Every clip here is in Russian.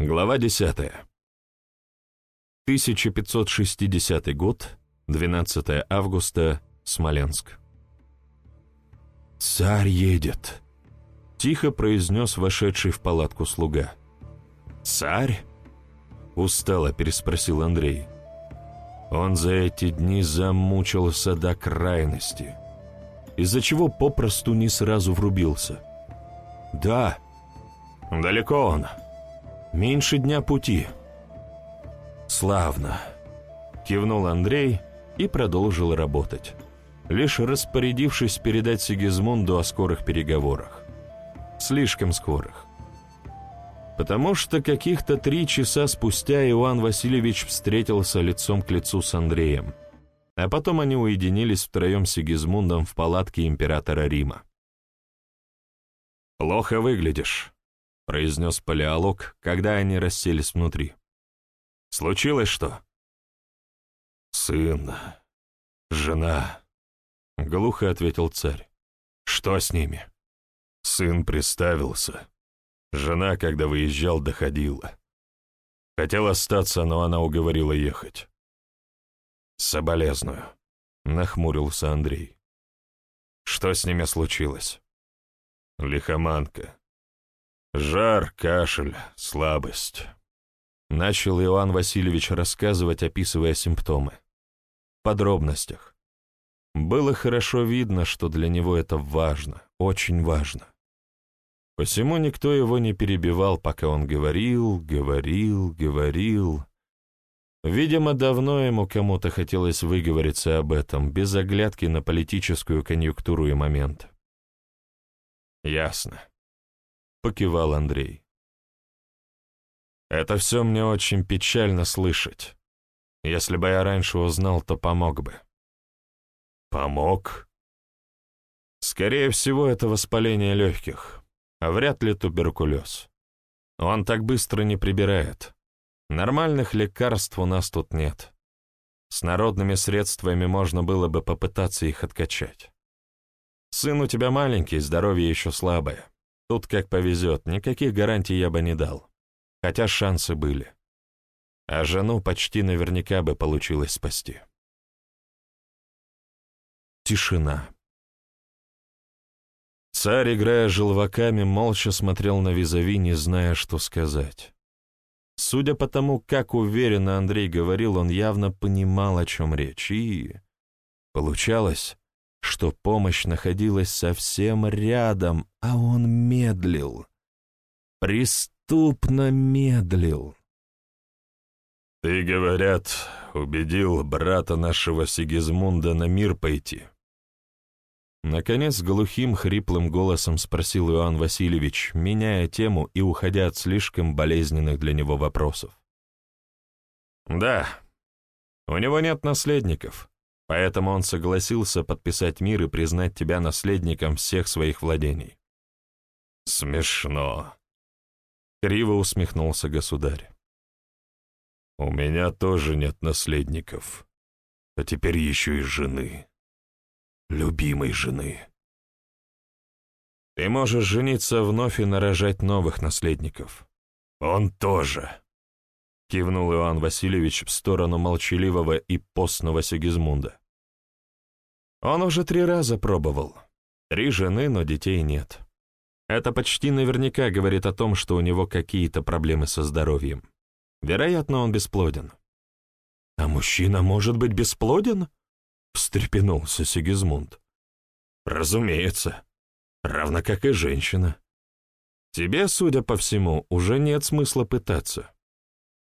Глава 10. 1560 год, 12 августа, Смоленск. «Царь едет», — тихо произнес вошедший в палатку слуга. «Царь?» — устало переспросил Андрей. Он за эти дни замучился до крайности, из-за чего попросту не сразу врубился. «Да, далеко он». Меньше дня пути. Славно. Кивнул Андрей и продолжил работать, лишь распорядившись передать Сигизмунду о скорых переговорах. Слишком скорых. Потому что каких-то три часа спустя Иоанн Васильевич встретился лицом к лицу с Андреем, а потом они уединились втроем с Сигизмундом в палатке императора Рима. «Плохо выглядишь», произнес палеолог, когда они расселись внутри. «Случилось что?» «Сын, жена», — глухо ответил царь. «Что с ними?» Сын приставился. Жена, когда выезжал, доходила. Хотел остаться, но она уговорила ехать. «Соболезную», — нахмурился Андрей. «Что с ними случилось?» «Лихоманка. Жар, кашель, слабость. Начал Иоанн Васильевич рассказывать, описывая симптомы. В подробностях. Было хорошо видно, что для него это важно, очень важно. Посему никто его не перебивал, пока он говорил, говорил, говорил. Видимо, давно ему кому-то хотелось выговориться об этом, без оглядки на политическую конъюнктуру и момент. Ясно. — покивал Андрей. «Это все мне очень печально слышать. Если бы я раньше узнал, то помог бы». «Помог?» «Скорее всего, это воспаление легких, а вряд ли туберкулез. Он так быстро не прибирает. Нормальных лекарств у нас тут нет. С народными средствами можно было бы попытаться их откачать. Сын у тебя маленький, здоровье еще слабое. Тут как повезет, никаких гарантий я бы не дал. Хотя шансы были. А жену почти наверняка бы получилось спасти. Тишина. Царь, играя желваками, молча смотрел на визави, не зная, что сказать. Судя по тому, как уверенно Андрей говорил, он явно понимал, о чем речь, и... Получалось, что помощь находилась совсем рядом, а он медлил. Преступно медлил. «Ты, говорят, убедил брата нашего Сигизмунда на мир пойти?» Наконец, глухим, хриплым голосом спросил Иоанн Васильевич, меняя тему и уходя от слишком болезненных для него вопросов. «Да, у него нет наследников, Поэтому он согласился подписать мир и признать тебя наследником всех своих владений. Смешно. Криво усмехнулся государь. У меня тоже нет наследников, а теперь еще и жены. Любимой жены. Ты можешь жениться вновь и нарожать новых наследников. Он тоже. — кивнул Иоанн Васильевич в сторону молчаливого и постного Сигизмунда. «Он уже три раза пробовал. Три жены, но детей нет. Это почти наверняка говорит о том, что у него какие-то проблемы со здоровьем. Вероятно, он бесплоден». «А мужчина может быть бесплоден?» — встрепенулся Сигизмунд. «Разумеется, равно как и женщина. Тебе, судя по всему, уже нет смысла пытаться»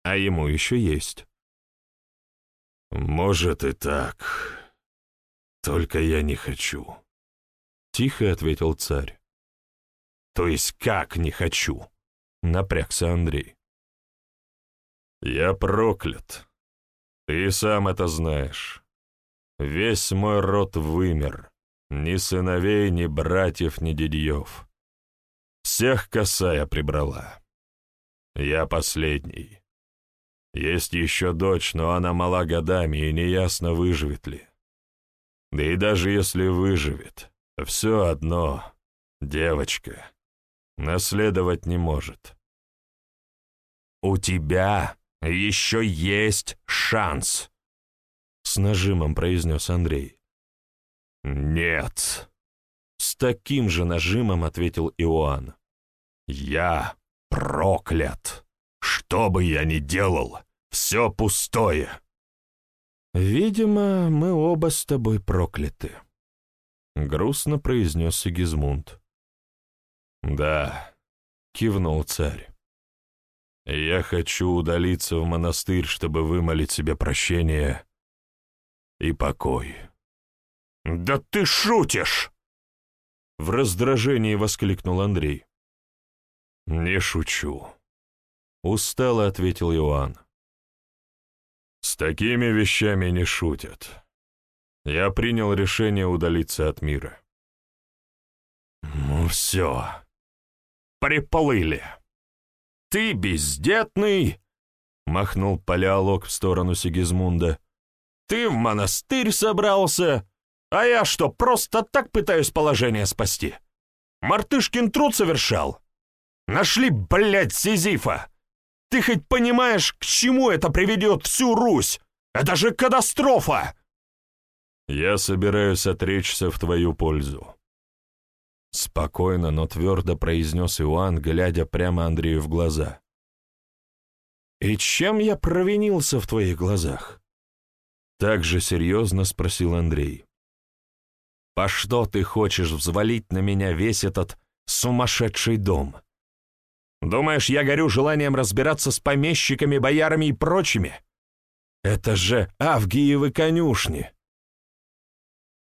а ему еще есть. «Может и так, только я не хочу», — тихо ответил царь. «То есть как не хочу?» — напрягся Андрей. «Я проклят. Ты сам это знаешь. Весь мой род вымер. Ни сыновей, ни братьев, ни дедьев. Всех косая прибрала. Я последний. Есть еще дочь, но она мала годами, и неясно, выживет ли. Да и даже если выживет, все одно, девочка, наследовать не может. у тебя еще есть шанс», — с нажимом произнес Андрей. «Нет», — с таким же нажимом ответил Иоанн. «Я проклят. Что бы я ни делал, все пустое». «Видимо, мы оба с тобой прокляты», — грустно произнес Сигизмунд. «Да», — кивнул царь. «Я хочу удалиться в монастырь, чтобы вымолить себе прощение и покой». «Да ты шутишь!» В раздражении воскликнул Андрей. «Не шучу», — устало ответил Иоанн. «С такими вещами не шутят. Я принял решение удалиться от мира». «Ну все, приплыли. Ты бездетный!» — махнул палеолог в сторону Сигизмунда. «Ты в монастырь собрался, а я что, просто так пытаюсь положение спасти? Мартышкин труд совершал? Нашли, блядь, Сизифа! Ты хоть понимаешь, к чему это приведет всю Русь? Это же катастрофа!» «Я собираюсь отречься в твою пользу», Спокойно, но твердо произнес Иоанн, глядя прямо Андрею в глаза. «И чем я провинился в твоих глазах?» Так же серьезно спросил Андрей. «По что ты хочешь взвалить на меня весь этот сумасшедший дом? Думаешь, я горю желанием разбираться с помещиками, боярами и прочими? Это же Авгиевы конюшни!»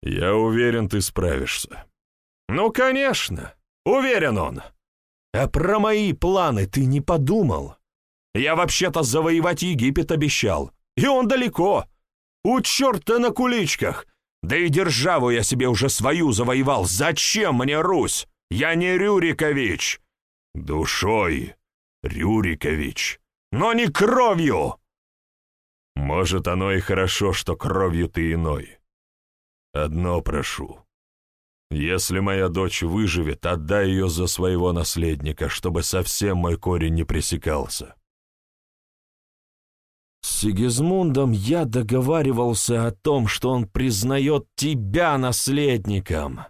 «Я уверен, ты справишься», «Ну, конечно, уверен он. А про мои планы ты не подумал. Я вообще-то завоевать Египет обещал, и он далеко. У черта на куличках. Да и державу я себе уже свою завоевал. Зачем мне Русь? Я не Рюрикович. Душой Рюрикович, но не кровью. Может, оно и хорошо, что кровью ты иной. Одно прошу. Если моя дочь выживет, отдай ее за своего наследника, чтобы совсем мой корень не пресекался. С Сигизмундом я договаривался о том, что он признает тебя наследником.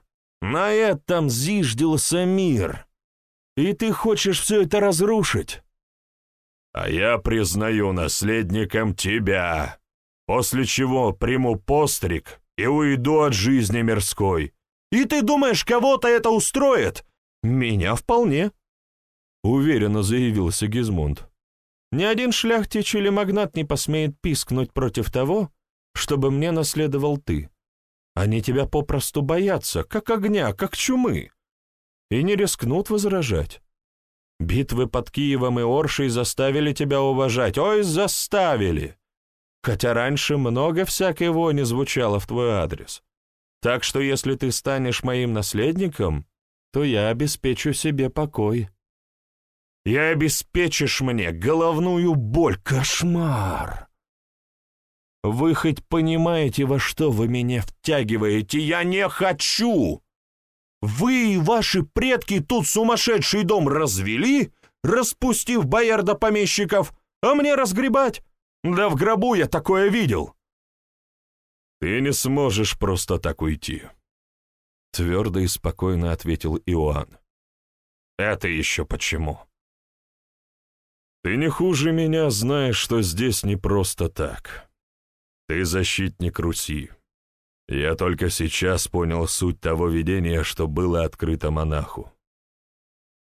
На этом зиждился мир. И ты хочешь все это разрушить? А я признаю наследником тебя, после чего приму постриг и уйду от жизни мирской, и ты думаешь, кого-то это устроит? Меня вполне. Уверенно заявил Сигизмунд. Ни один шляхтич или магнат не посмеет пискнуть против того, чтобы мне наследовал ты. Они тебя попросту боятся, как огня, как чумы, и не рискнут возражать. Битвы под Киевом и Оршей заставили тебя уважать, ой, заставили. Хотя раньше много всякой вони звучало в твой адрес. Так что если ты станешь моим наследником, то я обеспечу себе покой. И обеспечишь мне головную боль, кошмар. Вы хоть понимаете, во что вы меня втягиваете? Я не хочу! Вы и ваши предки тут сумасшедший дом развели, распустив бояр помещиков, а мне разгребать? Да в гробу я такое видел. «Ты не сможешь просто так уйти», — твердо и спокойно ответил Иоанн. «Это еще почему?» «Ты не хуже меня знаешь, что здесь не просто так. Ты защитник Руси. Я только сейчас понял суть того видения, что было открыто монаху.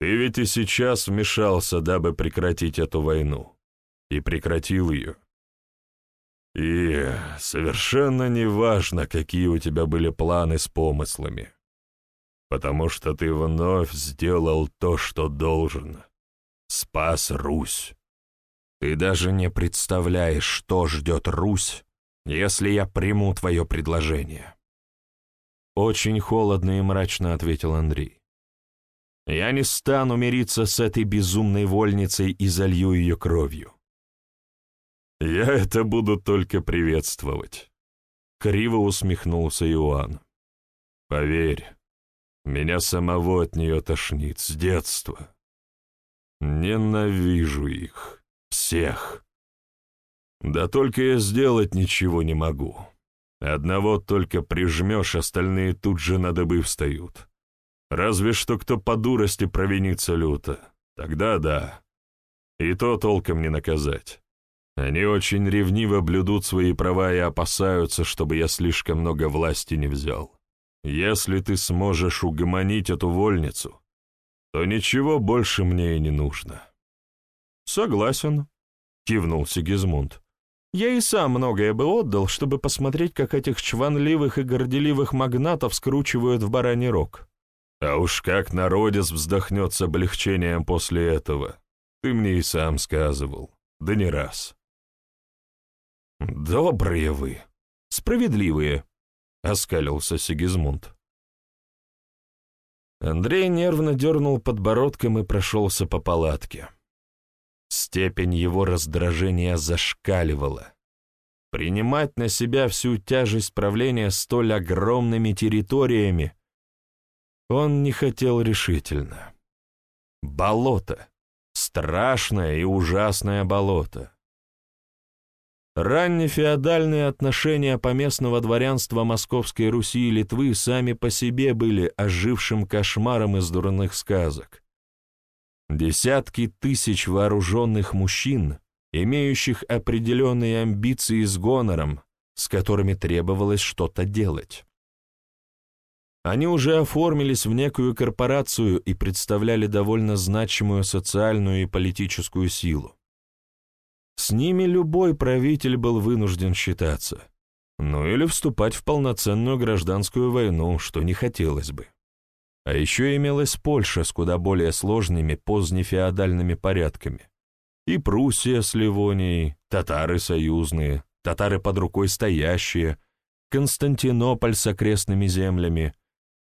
Ты ведь и сейчас вмешался, дабы прекратить эту войну. И прекратил ее. И совершенно неважно, какие у тебя были планы с помыслами, потому что ты вновь сделал то, что должен. Спас Русь. Ты даже не представляешь, что ждет Русь, если я приму твое предложение. Очень холодно и мрачно ответил Андрей. Я не стану мириться с этой безумной вольницей и залью ее кровью. «Я это буду только приветствовать», — криво усмехнулся Иоанн. «Поверь, меня самого от нее тошнит с детства. Ненавижу их. всех. Да только я сделать ничего не могу. Одного только прижмешь, остальные тут же на дыбы встают. Разве что кто по дурости провинится люто. Тогда да. И то толком не наказать. Они очень ревниво блюдут свои права и опасаются, чтобы я слишком много власти не взял. Если ты сможешь угомонить эту вольницу, то ничего больше мне и не нужно». «Согласен», — кивнул Сигизмунд. «Я и сам многое бы отдал, чтобы посмотреть, как этих чванливых и горделивых магнатов скручивают в бараний рог». «А уж как народец вздохнет с облегчением после этого, ты мне и сам сказывал, да не раз». «Добрые вы, справедливые», — оскалился Сигизмунд. Андрей нервно дернул подбородком и прошелся по палатке. Степень его раздражения зашкаливала. Принимать на себя всю тяжесть правления столь огромными территориями он не хотел решительно. Болото. Страшное и ужасное болото. Раннефеодальные отношения поместного дворянства Московской Руси и Литвы сами по себе были ожившим кошмаром из дурных сказок. Десятки тысяч вооруженных мужчин, имеющих определенные амбиции с гонором, с которыми требовалось что-то делать. Они уже оформились в некую корпорацию и представляли довольно значимую социальную и политическую силу. С ними любой правитель был вынужден считаться. Ну или вступать в полноценную гражданскую войну, что не хотелось бы. А еще имелась Польша с куда более сложными позднефеодальными порядками. И Пруссия с Ливонией, татары союзные, татары под рукой стоящие, Константинополь с окрестными землями,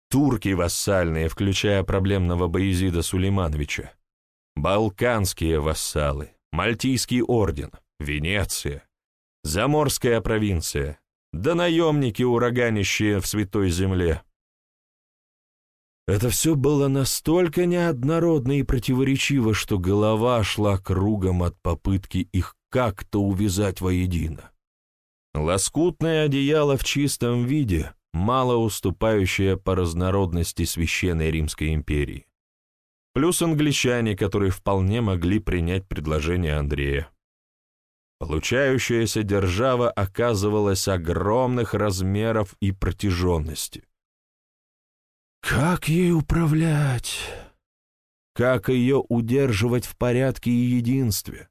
турки вассальные, включая проблемного Боязида Сулеймановича, балканские вассалы, Мальтийский орден, Венеция, Заморская провинция, да наемники, ураганищие в Святой Земле. Это все было настолько неоднородно и противоречиво, что голова шла кругом от попытки их как-то увязать воедино. Лоскутное одеяло в чистом виде, мало уступающее по разнородности Священной Римской империи плюс англичане, которые вполне могли принять предложение Андрея. Получающаяся держава оказывалась огромных размеров и протяженности. Как ей управлять? Как ее удерживать в порядке и единстве?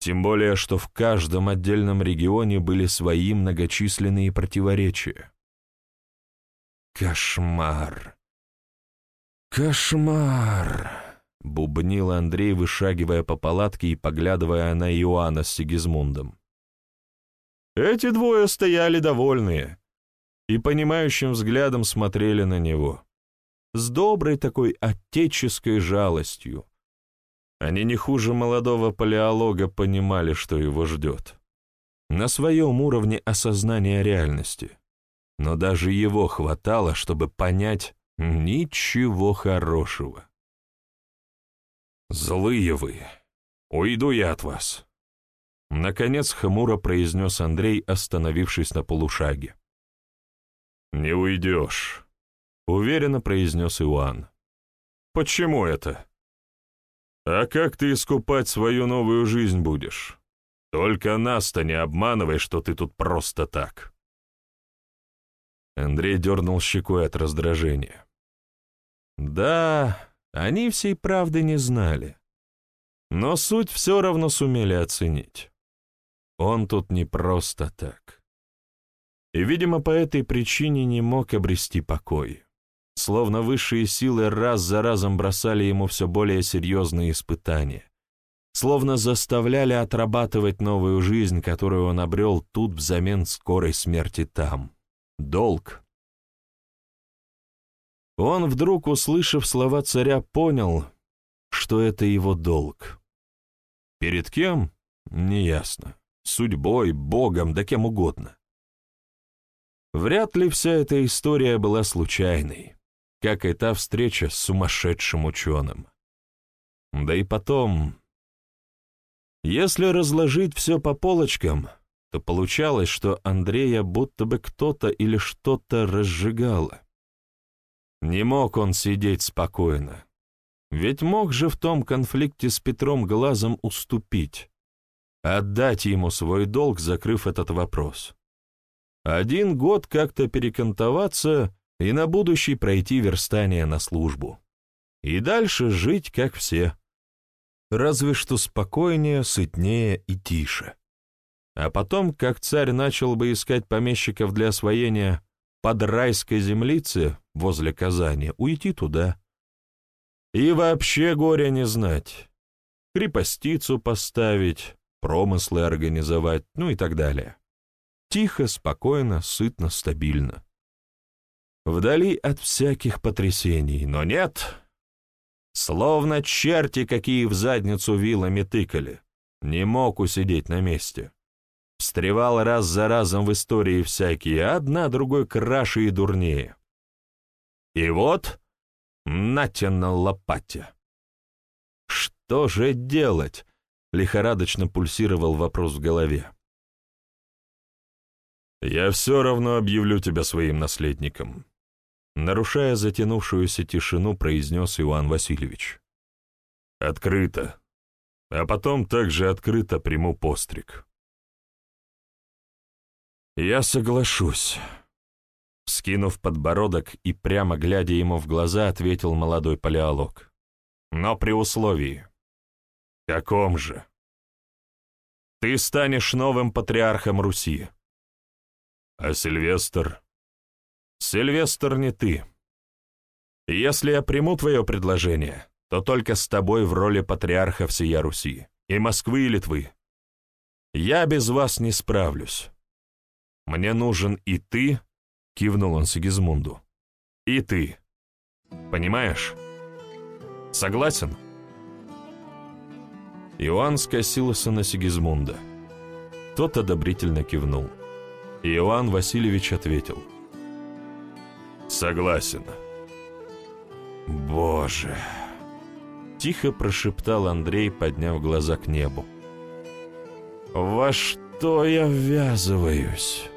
Тем более, что в каждом отдельном регионе были свои многочисленные противоречия. Кошмар. «Кошмар!» — бубнил Андрей, вышагивая по палатке и поглядывая на Иоанна с Сигизмундом. Эти двое стояли довольные и понимающим взглядом смотрели на него, с доброй такой отеческой жалостью. Они не хуже молодого палеолога понимали, что его ждет. На своем уровне осознания реальности. Но даже его хватало, чтобы понять, Ничего хорошего. «Злые вы! Уйду я от вас!» Наконец хмуро произнес Андрей, остановившись на полушаге. «Не уйдешь», — уверенно произнес Иоанн. «Почему это?» «А как ты искупать свою новую жизнь будешь? Только нас-то не обманывай, что ты тут просто так». Андрей дернул щекой от раздражения. Да, они всей правды не знали. Но суть все равно сумели оценить. Он тут не просто так. И, видимо, по этой причине не мог обрести покой. Словно высшие силы раз за разом бросали ему все более серьезные испытания. Словно заставляли отрабатывать новую жизнь, которую он обрел тут взамен скорой смерти там. Долг, он вдруг, услышав слова царя, понял, что это его долг. Перед кем? Неясно. Судьбой, Богом, да кем угодно. Вряд ли вся эта история была случайной, как и та встреча с сумасшедшим ученым. Да и потом... Если разложить все по полочкам, то получалось, что Андрея будто бы кто-то или что-то разжигало. Не мог он сидеть спокойно. Ведь мог же в том конфликте с Петром глазом уступить, отдать ему свой долг, закрыв этот вопрос. Один год как-то перекантоваться и на будущий пройти верстание на службу. И дальше жить, как все. Разве что спокойнее, сытнее и тише. А потом, как царь начал бы искать помещиков для освоения под райской землицы возле Казани, уйти туда. И вообще горя не знать. Крепостицу поставить, промыслы организовать, ну и так далее. Тихо, спокойно, сытно, стабильно. Вдали от всяких потрясений, но нет. Словно черти, какие в задницу вилами тыкали. Не мог усидеть на месте. Встревал раз за разом в истории всякие, одна другой краше и дурнее. И вот нате на лопате. Что же делать? Лихорадочно пульсировал вопрос в голове. «Я все равно объявлю тебя своим наследником», нарушая затянувшуюся тишину, произнес Иоанн Васильевич. «Открыто. А потом также открыто приму постриг». «Я соглашусь», — скинув подбородок и прямо глядя ему в глаза, ответил молодой палеолог. «Но при условии». «Каком же?» «Ты станешь новым патриархом Руси». «А Сильвестр?» «Сильвестр не ты. Если я приму твое предложение, то только с тобой в роли патриарха всея Руси, и Москвы и Литвы. Я без вас не справлюсь». Мне нужен и ты, — кивнул он Сигизмунду, — и ты. Понимаешь? Согласен?» Иоанн скосился на Сигизмунда. Тот одобрительно кивнул. Иоанн Васильевич ответил. «Согласен». «Боже!» Тихо прошептал Андрей, подняв глаза к небу. «Во что я ввязываюсь?»